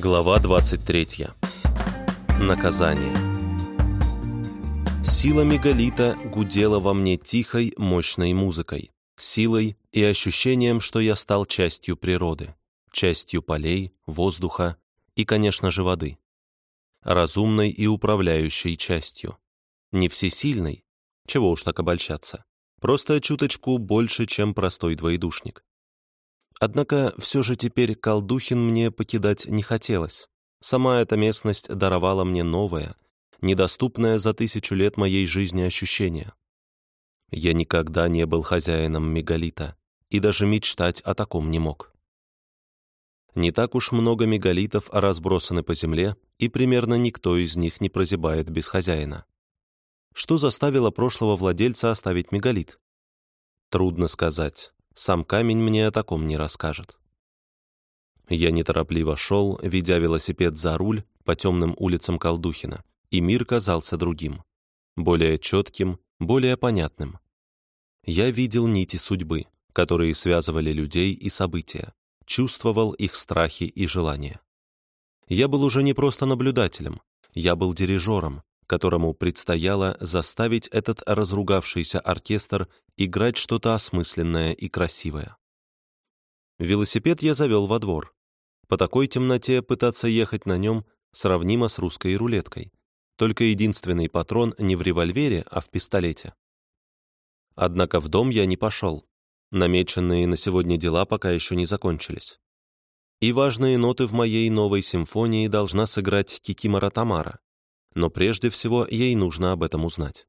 Глава 23. Наказание. Сила мегалита гудела во мне тихой, мощной музыкой, силой и ощущением, что я стал частью природы, частью полей, воздуха и, конечно же, воды. Разумной и управляющей частью. Не всесильной, чего уж так обольщаться, просто чуточку больше, чем простой двоедушник. Однако все же теперь Колдухин мне покидать не хотелось. Сама эта местность даровала мне новое, недоступное за тысячу лет моей жизни ощущение. Я никогда не был хозяином мегалита и даже мечтать о таком не мог. Не так уж много мегалитов разбросаны по земле, и примерно никто из них не прозябает без хозяина. Что заставило прошлого владельца оставить мегалит? Трудно сказать. Сам камень мне о таком не расскажет. Я неторопливо шел, ведя велосипед за руль по темным улицам Колдухина, и мир казался другим, более четким, более понятным. Я видел нити судьбы, которые связывали людей и события, чувствовал их страхи и желания. Я был уже не просто наблюдателем, я был дирижером, которому предстояло заставить этот разругавшийся оркестр играть что-то осмысленное и красивое. Велосипед я завел во двор. По такой темноте пытаться ехать на нем сравнимо с русской рулеткой. Только единственный патрон не в револьвере, а в пистолете. Однако в дом я не пошел. Намеченные на сегодня дела пока еще не закончились. И важные ноты в моей новой симфонии должна сыграть Кикимора Тамара, но прежде всего ей нужно об этом узнать.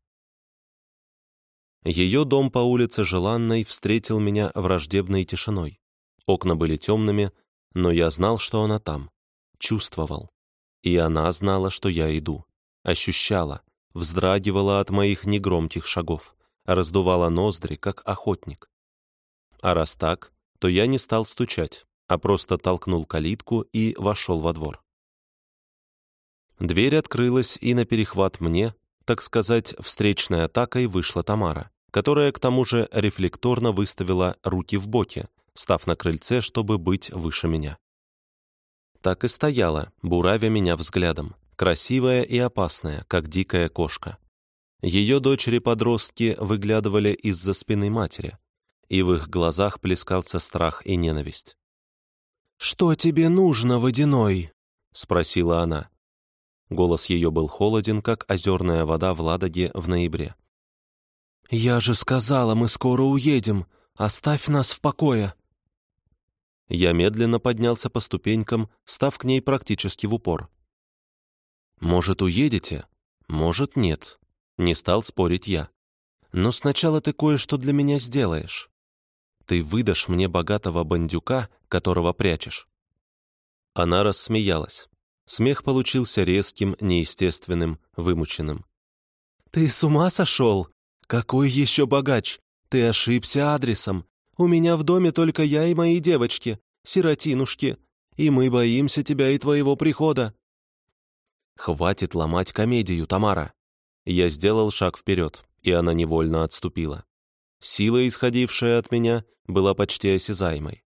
Ее дом по улице Желанной встретил меня враждебной тишиной. Окна были темными, но я знал, что она там. Чувствовал. И она знала, что я иду. Ощущала, вздрагивала от моих негромких шагов, раздувала ноздри, как охотник. А раз так, то я не стал стучать, а просто толкнул калитку и вошел во двор. Дверь открылась, и на перехват мне, так сказать, встречной атакой вышла Тамара, которая к тому же рефлекторно выставила руки в боки, став на крыльце, чтобы быть выше меня. Так и стояла, буравя меня взглядом, красивая и опасная, как дикая кошка. Ее дочери-подростки выглядывали из-за спины матери, и в их глазах плескался страх и ненависть. «Что тебе нужно, водяной?» — спросила она. Голос ее был холоден, как озерная вода в Ладоге в ноябре. «Я же сказала, мы скоро уедем. Оставь нас в покое». Я медленно поднялся по ступенькам, став к ней практически в упор. «Может, уедете? Может, нет». Не стал спорить я. «Но сначала ты кое-что для меня сделаешь. Ты выдашь мне богатого бандюка, которого прячешь». Она рассмеялась. Смех получился резким, неестественным, вымученным. «Ты с ума сошел? Какой еще богач? Ты ошибся адресом. У меня в доме только я и мои девочки, сиротинушки, и мы боимся тебя и твоего прихода». «Хватит ломать комедию, Тамара». Я сделал шаг вперед, и она невольно отступила. Сила, исходившая от меня, была почти осязаемой.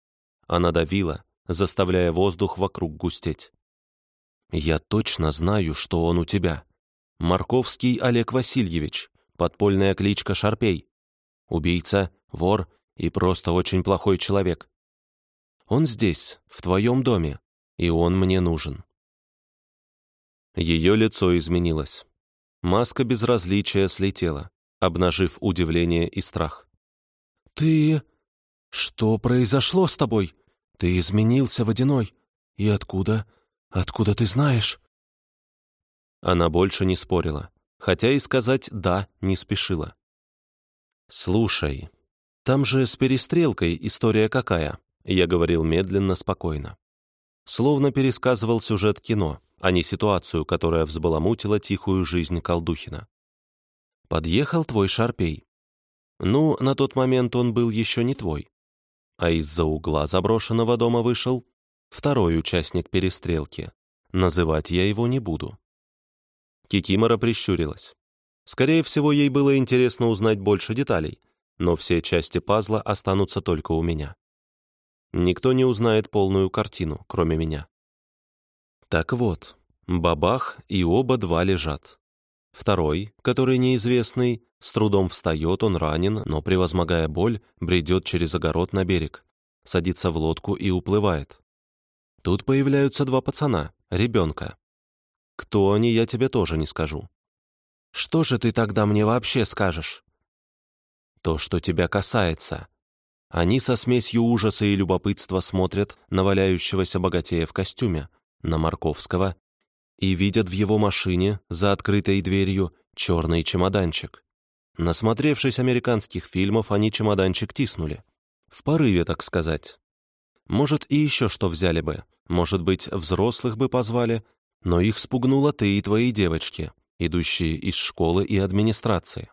Она давила, заставляя воздух вокруг густеть. «Я точно знаю, что он у тебя. Марковский Олег Васильевич, подпольная кличка Шарпей. Убийца, вор и просто очень плохой человек. Он здесь, в твоем доме, и он мне нужен». Ее лицо изменилось. Маска безразличия слетела, обнажив удивление и страх. «Ты... Что произошло с тобой? Ты изменился водяной. И откуда? «Откуда ты знаешь?» Она больше не спорила, хотя и сказать «да» не спешила. «Слушай, там же с перестрелкой история какая?» Я говорил медленно, спокойно. Словно пересказывал сюжет кино, а не ситуацию, которая взбаламутила тихую жизнь Колдухина. «Подъехал твой Шарпей. Ну, на тот момент он был еще не твой. А из-за угла заброшенного дома вышел второй участник перестрелки. Называть я его не буду. Кикимора прищурилась. Скорее всего, ей было интересно узнать больше деталей, но все части пазла останутся только у меня. Никто не узнает полную картину, кроме меня. Так вот, бабах, и оба два лежат. Второй, который неизвестный, с трудом встает, он ранен, но, превозмогая боль, бредет через огород на берег, садится в лодку и уплывает. Тут появляются два пацана, ребенка. Кто они, я тебе тоже не скажу. Что же ты тогда мне вообще скажешь? То, что тебя касается. Они со смесью ужаса и любопытства смотрят на валяющегося богатея в костюме, на Марковского, и видят в его машине, за открытой дверью, черный чемоданчик. Насмотревшись американских фильмов, они чемоданчик тиснули. В порыве, так сказать. Может, и еще что взяли бы. Может быть, взрослых бы позвали. Но их спугнула ты и твои девочки, идущие из школы и администрации.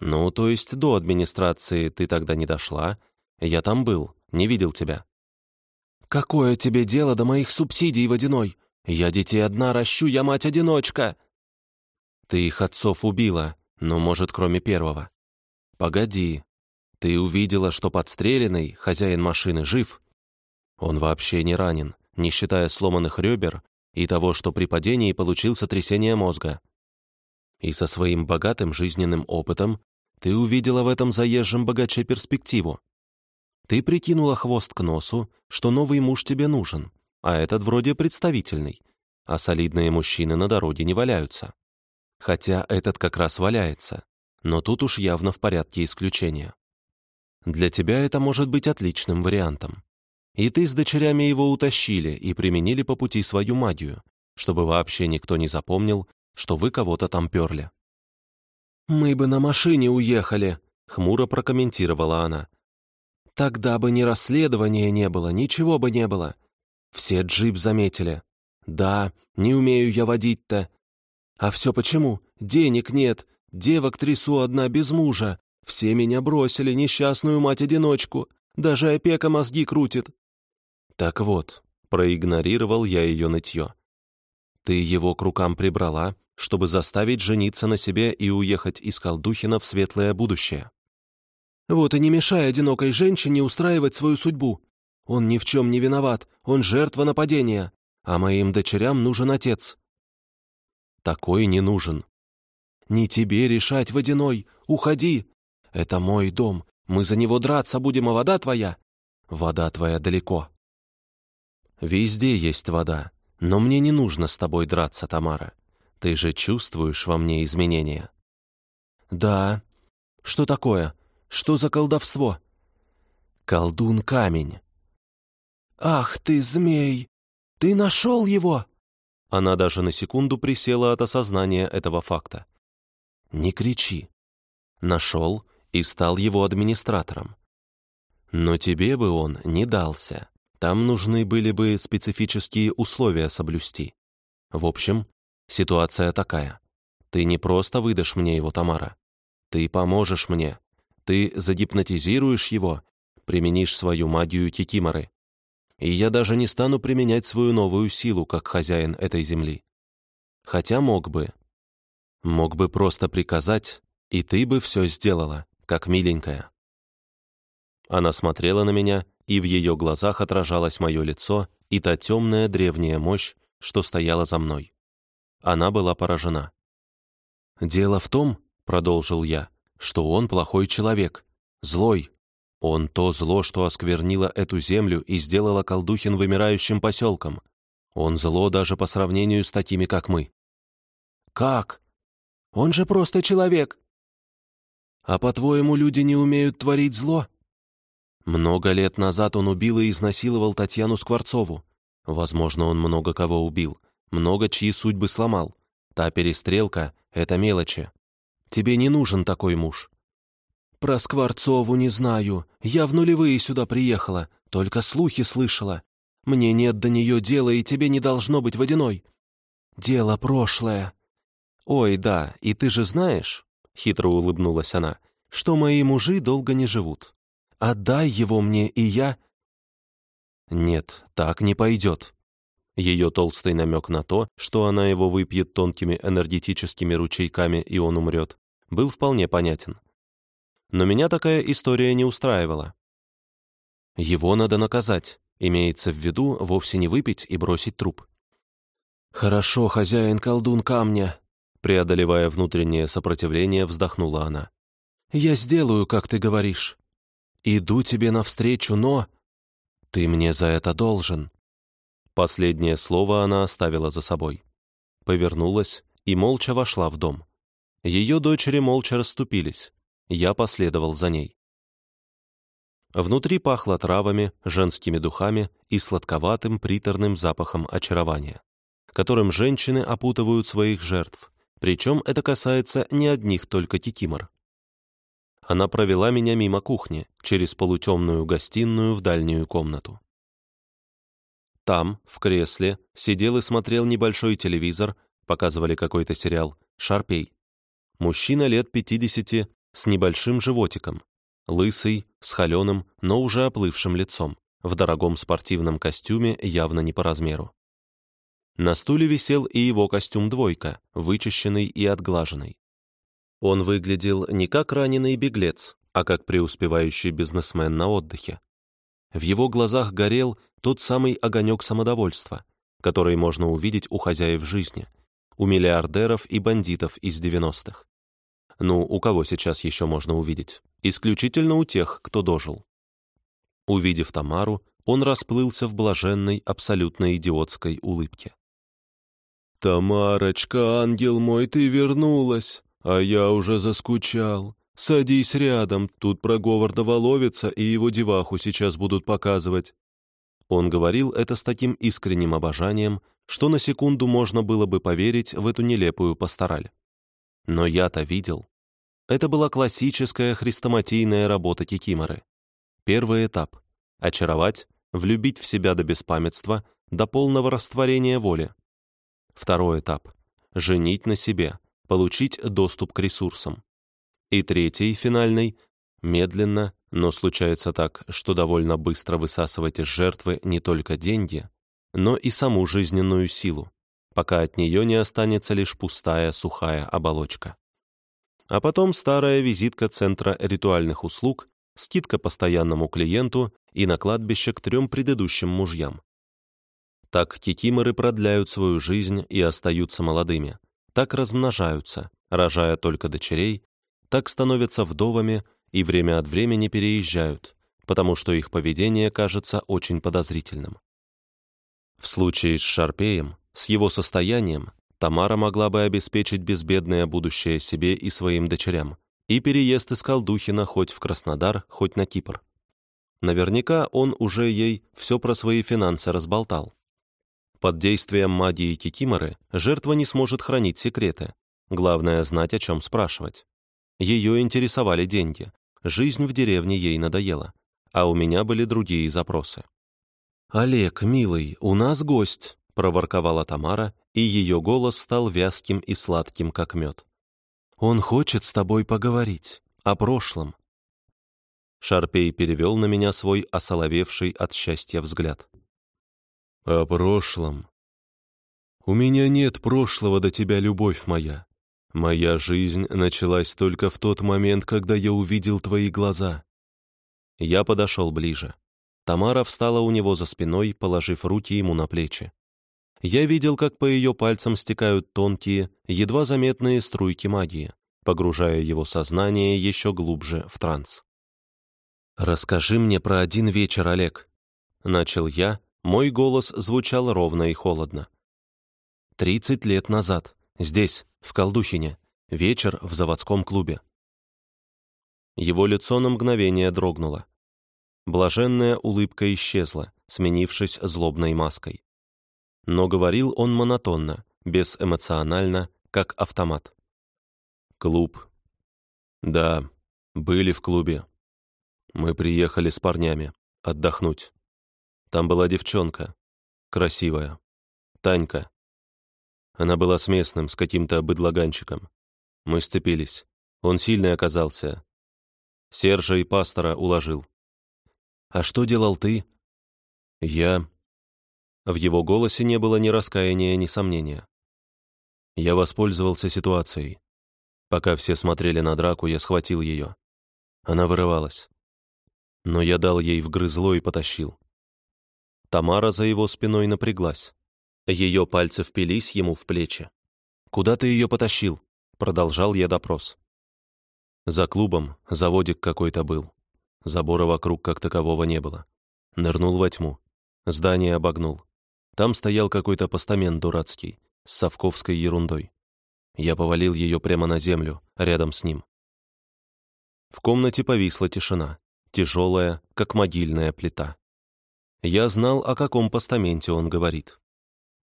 Ну, то есть до администрации ты тогда не дошла. Я там был, не видел тебя. Какое тебе дело до моих субсидий водяной? Я детей одна ращу, я мать-одиночка. Ты их отцов убила, но, может, кроме первого. Погоди, ты увидела, что подстреленный, хозяин машины, жив? Он вообще не ранен, не считая сломанных ребер и того, что при падении получил сотрясение мозга. И со своим богатым жизненным опытом ты увидела в этом заезжем богаче перспективу. Ты прикинула хвост к носу, что новый муж тебе нужен, а этот вроде представительный, а солидные мужчины на дороге не валяются. Хотя этот как раз валяется, но тут уж явно в порядке исключения. Для тебя это может быть отличным вариантом. И ты с дочерями его утащили и применили по пути свою магию, чтобы вообще никто не запомнил, что вы кого-то там перли. «Мы бы на машине уехали», — хмуро прокомментировала она. «Тогда бы ни расследования не было, ничего бы не было. Все джип заметили. Да, не умею я водить-то. А все почему? Денег нет, девок трясу одна без мужа. Все меня бросили, несчастную мать-одиночку. Даже опека мозги крутит. Так вот, проигнорировал я ее нытье. Ты его к рукам прибрала, чтобы заставить жениться на себе и уехать из Колдухина в светлое будущее. Вот и не мешай одинокой женщине устраивать свою судьбу. Он ни в чем не виноват, он жертва нападения, а моим дочерям нужен отец. Такой не нужен. Не тебе решать, Водяной, уходи. Это мой дом, мы за него драться будем, а вода твоя? Вода твоя далеко. Везде есть вода, но мне не нужно с тобой драться, Тамара. Ты же чувствуешь во мне изменения. Да. Что такое? Что за колдовство? Колдун-камень. Ах ты, змей! Ты нашел его? Она даже на секунду присела от осознания этого факта. Не кричи. Нашел и стал его администратором. Но тебе бы он не дался. Там нужны были бы специфические условия соблюсти. В общем, ситуация такая. Ты не просто выдашь мне его, Тамара. Ты поможешь мне. Ты загипнотизируешь его, применишь свою магию Кикиморы. И я даже не стану применять свою новую силу, как хозяин этой земли. Хотя мог бы. Мог бы просто приказать, и ты бы все сделала, как миленькая. Она смотрела на меня, и в ее глазах отражалось мое лицо и та темная древняя мощь, что стояла за мной. Она была поражена. «Дело в том, — продолжил я, — что он плохой человек, злой. Он то зло, что осквернило эту землю и сделало Колдухин вымирающим поселком. Он зло даже по сравнению с такими, как мы». «Как? Он же просто человек!» «А по-твоему, люди не умеют творить зло?» Много лет назад он убил и изнасиловал Татьяну Скворцову. Возможно, он много кого убил, много чьи судьбы сломал. Та перестрелка — это мелочи. Тебе не нужен такой муж. Про Скворцову не знаю. Я в нулевые сюда приехала, только слухи слышала. Мне нет до нее дела, и тебе не должно быть водяной. Дело прошлое. Ой, да, и ты же знаешь, — хитро улыбнулась она, — что мои мужи долго не живут. Отдай его мне, и я...» «Нет, так не пойдет». Ее толстый намек на то, что она его выпьет тонкими энергетическими ручейками, и он умрет, был вполне понятен. Но меня такая история не устраивала. Его надо наказать, имеется в виду вовсе не выпить и бросить труп. «Хорошо, хозяин-колдун камня», преодолевая внутреннее сопротивление, вздохнула она. «Я сделаю, как ты говоришь. Иду тебе навстречу, но...» «Ты мне за это должен». Последнее слово она оставила за собой. Повернулась и молча вошла в дом. Ее дочери молча расступились. Я последовал за ней. Внутри пахло травами, женскими духами и сладковатым приторным запахом очарования, которым женщины опутывают своих жертв, причем это касается не одних только кикимор. Она провела меня мимо кухни, через полутемную гостиную в дальнюю комнату. Там, в кресле, сидел и смотрел небольшой телевизор, показывали какой-то сериал, «Шарпей». Мужчина лет 50 с небольшим животиком, лысый, с холеным, но уже оплывшим лицом, в дорогом спортивном костюме явно не по размеру. На стуле висел и его костюм-двойка, вычищенный и отглаженный. Он выглядел не как раненый беглец, а как преуспевающий бизнесмен на отдыхе. В его глазах горел тот самый огонек самодовольства, который можно увидеть у хозяев жизни, у миллиардеров и бандитов из 90-х. Ну, у кого сейчас еще можно увидеть? Исключительно у тех, кто дожил. Увидев Тамару, он расплылся в блаженной, абсолютно идиотской улыбке. «Тамарочка, ангел мой, ты вернулась, а я уже заскучал. Садись рядом, тут про Говарда Воловица и его деваху сейчас будут показывать». Он говорил это с таким искренним обожанием, что на секунду можно было бы поверить в эту нелепую пастораль. Но я-то видел. Это была классическая хрестоматийная работа Кикиморы. Первый этап — очаровать, влюбить в себя до беспамятства, до полного растворения воли. Второй этап — женить на себе, получить доступ к ресурсам. И третий, финальный — медленно, но случается так, что довольно быстро высасывать из жертвы не только деньги, но и саму жизненную силу, пока от нее не останется лишь пустая сухая оболочка. А потом старая визитка Центра ритуальных услуг, скидка постоянному клиенту и на кладбище к трем предыдущим мужьям. Так кикиморы продляют свою жизнь и остаются молодыми. Так размножаются, рожая только дочерей, так становятся вдовами и время от времени переезжают, потому что их поведение кажется очень подозрительным. В случае с Шарпеем, с его состоянием, Тамара могла бы обеспечить безбедное будущее себе и своим дочерям и переезд из Колдухина хоть в Краснодар, хоть на Кипр. Наверняка он уже ей все про свои финансы разболтал. Под действием магии Кикиморы жертва не сможет хранить секреты. Главное — знать, о чем спрашивать. Ее интересовали деньги. Жизнь в деревне ей надоела. А у меня были другие запросы. «Олег, милый, у нас гость», — проворковала Тамара, и ее голос стал вязким и сладким, как мед. «Он хочет с тобой поговорить. О прошлом». Шарпей перевел на меня свой осоловевший от счастья взгляд. О прошлом. У меня нет прошлого до тебя, любовь моя. Моя жизнь началась только в тот момент, когда я увидел твои глаза. Я подошел ближе. Тамара встала у него за спиной, положив руки ему на плечи. Я видел, как по ее пальцам стекают тонкие, едва заметные струйки магии, погружая его сознание еще глубже в транс. «Расскажи мне про один вечер, Олег», — начал я, мой голос звучал ровно и холодно. «Тридцать лет назад, здесь, в Колдухине, вечер в заводском клубе». Его лицо на мгновение дрогнуло. Блаженная улыбка исчезла, сменившись злобной маской. Но говорил он монотонно, безэмоционально, как автомат. «Клуб. Да, были в клубе. Мы приехали с парнями. Отдохнуть. Там была девчонка. Красивая. Танька. Она была с местным, с каким-то быдлаганчиком. Мы сцепились. Он сильный оказался. Сержа и пастора уложил. «А что делал ты?» «Я...» В его голосе не было ни раскаяния, ни сомнения. Я воспользовался ситуацией. Пока все смотрели на драку, я схватил ее. Она вырывалась. Но я дал ей вгрызло и потащил. Тамара за его спиной напряглась. Ее пальцы впились ему в плечи. «Куда ты ее потащил?» Продолжал я допрос. За клубом заводик какой-то был. Забора вокруг как такового не было. Нырнул во тьму. Здание обогнул. Там стоял какой-то постамент дурацкий, с совковской ерундой. Я повалил ее прямо на землю, рядом с ним. В комнате повисла тишина, тяжелая, как могильная плита. Я знал, о каком постаменте он говорит.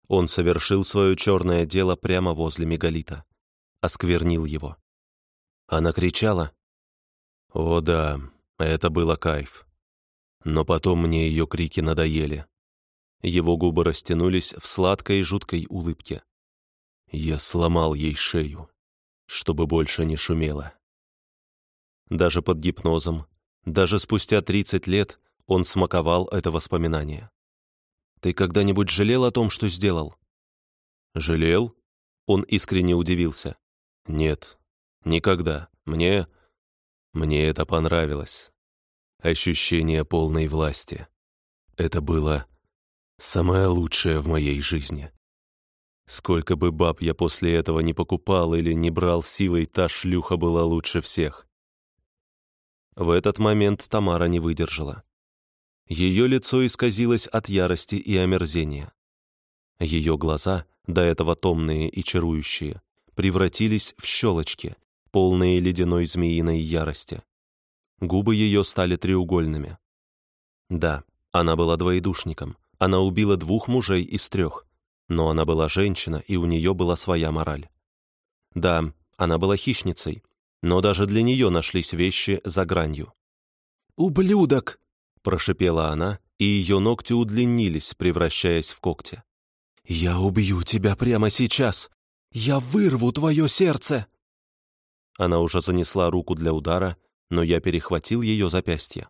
Он совершил свое черное дело прямо возле мегалита. Осквернил его. Она кричала. О да, это было кайф. Но потом мне ее крики надоели. Его губы растянулись в сладкой и жуткой улыбке. Я сломал ей шею, чтобы больше не шумело. Даже под гипнозом, даже спустя 30 лет он смаковал это воспоминание. Ты когда-нибудь жалел о том, что сделал? Жалел? Он искренне удивился. Нет, никогда. Мне... Мне это понравилось. Ощущение полной власти. Это было самое лучшее в моей жизни. Сколько бы баб я после этого не покупал или не брал силой, та шлюха была лучше всех. В этот момент Тамара не выдержала. Ее лицо исказилось от ярости и омерзения. Ее глаза, до этого томные и чарующие, превратились в щелочки, полные ледяной змеиной ярости. Губы ее стали треугольными. Да, она была двоедушником, она убила двух мужей из трех, но она была женщина, и у нее была своя мораль. Да, она была хищницей, но даже для нее нашлись вещи за гранью. «Ублюдок!» Прошипела она, и ее ногти удлинились, превращаясь в когти. «Я убью тебя прямо сейчас! Я вырву твое сердце!» Она уже занесла руку для удара, но я перехватил ее запястье.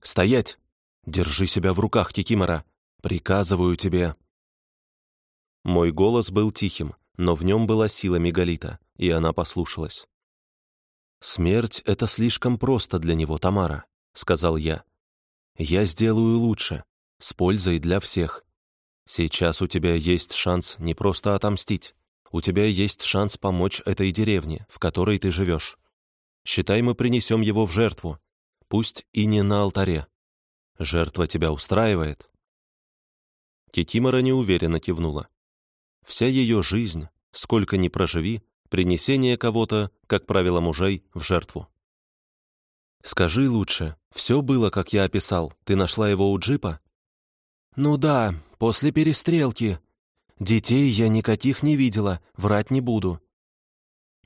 «Стоять! Держи себя в руках, Кикимора! Приказываю тебе!» Мой голос был тихим, но в нем была сила мегалита, и она послушалась. «Смерть — это слишком просто для него, Тамара», — сказал я. Я сделаю лучше, с пользой для всех. Сейчас у тебя есть шанс не просто отомстить. У тебя есть шанс помочь этой деревне, в которой ты живешь. Считай, мы принесем его в жертву. Пусть и не на алтаре. Жертва тебя устраивает?» Кикимора неуверенно кивнула. Вся ее жизнь, сколько ни проживи, принесение кого-то, как правило, мужей, в жертву. «Скажи лучше, все было, как я описал. Ты нашла его у джипа?» «Ну да, после перестрелки. Детей я никаких не видела, врать не буду».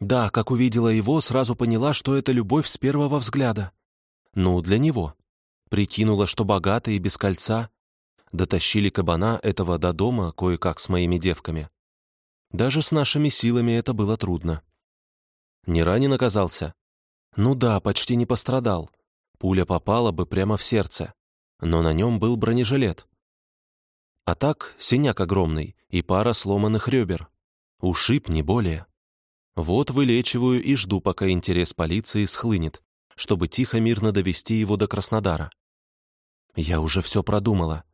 Да, как увидела его, сразу поняла, что это любовь с первого взгляда. Ну, для него. Прикинула, что богатый и без кольца. Дотащили кабана этого до дома кое-как с моими девками. Даже с нашими силами это было трудно. Не ранен оказался? Ну да, почти не пострадал. Пуля попала бы прямо в сердце. Но на нем был бронежилет. А так синяк огромный и пара сломанных ребер. Ушиб, не более. Вот вылечиваю и жду, пока интерес полиции схлынет, чтобы тихо-мирно довести его до Краснодара. Я уже все продумала.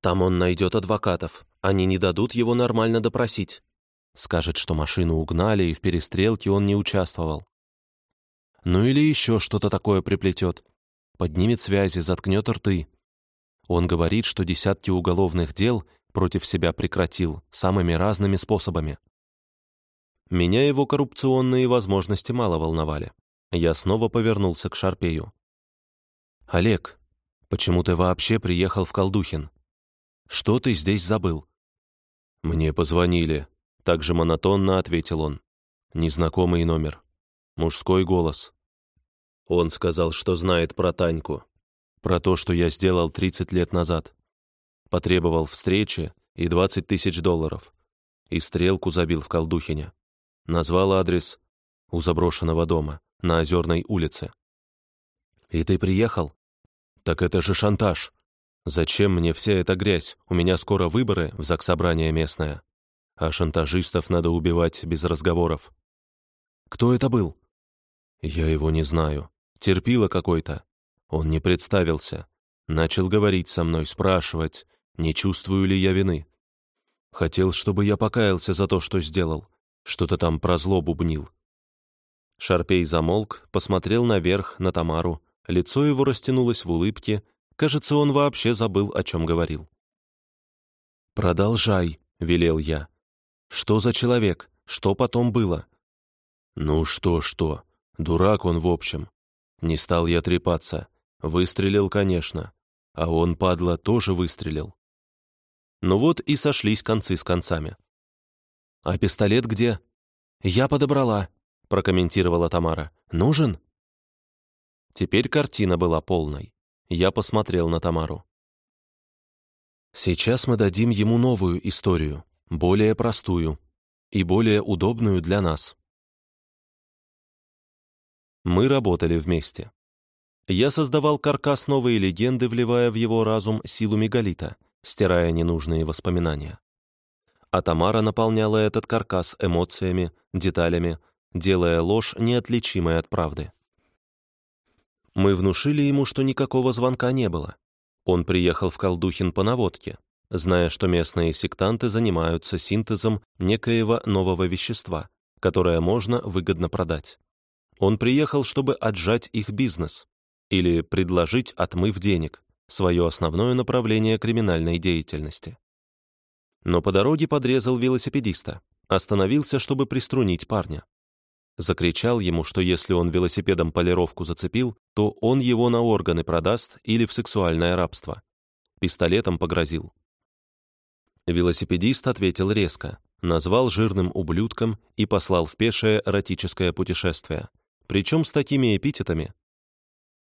Там он найдет адвокатов. Они не дадут его нормально допросить. Скажет, что машину угнали, и в перестрелке он не участвовал. Ну или еще что-то такое приплетет. Поднимет связи, заткнет рты. Он говорит, что десятки уголовных дел против себя прекратил самыми разными способами. Меня его коррупционные возможности мало волновали. Я снова повернулся к Шарпею. «Олег, почему ты вообще приехал в Колдухин? Что ты здесь забыл?» «Мне позвонили», — также монотонно ответил он. Незнакомый номер. Мужской голос. Он сказал, что знает про Таньку. Про то, что я сделал 30 лет назад. Потребовал встречи и 20 тысяч долларов. И стрелку забил в Колдухине. Назвал адрес у заброшенного дома на Озерной улице. «И ты приехал?» «Так это же шантаж. Зачем мне вся эта грязь? У меня скоро выборы в заксобрание местное. А шантажистов надо убивать без разговоров». «Кто это был?» Я его не знаю. Терпило какой-то. Он не представился. Начал говорить со мной, спрашивать, не чувствую ли я вины. Хотел, чтобы я покаялся за то, что сделал. Что-то там про зло бубнил». Шарпей замолк, посмотрел наверх, на Тамару. Лицо его растянулось в улыбке. Кажется, он вообще забыл, о чем говорил. «Продолжай», — велел я. «Что за человек? Что потом было?» «Ну что, что? Дурак он, в общем. Не стал я трепаться. Выстрелил, конечно. А он, падла, тоже выстрелил. Ну вот и сошлись концы с концами. «А пистолет где?» «Я подобрала», — прокомментировала Тамара. «Нужен?» Теперь картина была полной. Я посмотрел на Тамару. «Сейчас мы дадим ему новую историю, более простую и более удобную для нас». Мы работали вместе. Я создавал каркас новой легенды, вливая в его разум силу мегалита, стирая ненужные воспоминания. А Тамара наполняла этот каркас эмоциями, деталями, делая ложь неотличимой от правды. Мы внушили ему, что никакого звонка не было. Он приехал в Колдухин по наводке, зная, что местные сектанты занимаются синтезом некоего нового вещества, которое можно выгодно продать. Он приехал, чтобы отжать их бизнес или предложить отмыв денег, свое основное направление криминальной деятельности. Но по дороге подрезал велосипедиста, остановился, чтобы приструнить парня. Закричал ему, что если он велосипедом полировку зацепил, то он его на органы продаст или в сексуальное рабство. Пистолетом погрозил. Велосипедист ответил резко, назвал жирным ублюдком и послал в пешее эротическое путешествие. Причем с такими эпитетами.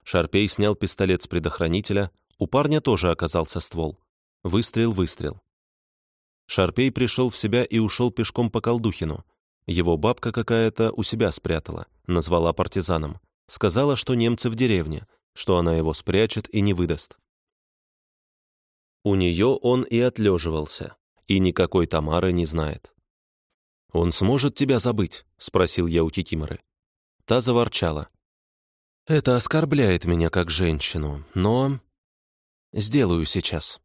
Шарпей снял пистолет с предохранителя, у парня тоже оказался ствол. Выстрел-выстрел. Шарпей пришел в себя и ушел пешком по Колдухину, его бабка какая-то у себя спрятала, назвала партизаном. Сказала, что немцы в деревне, что она его спрячет и не выдаст. У нее он и отлеживался, и никакой Тамары не знает. «Он сможет тебя забыть?» — спросил я у Кикиморы. Та заворчала. «Это оскорбляет меня как женщину, но...» «Сделаю сейчас».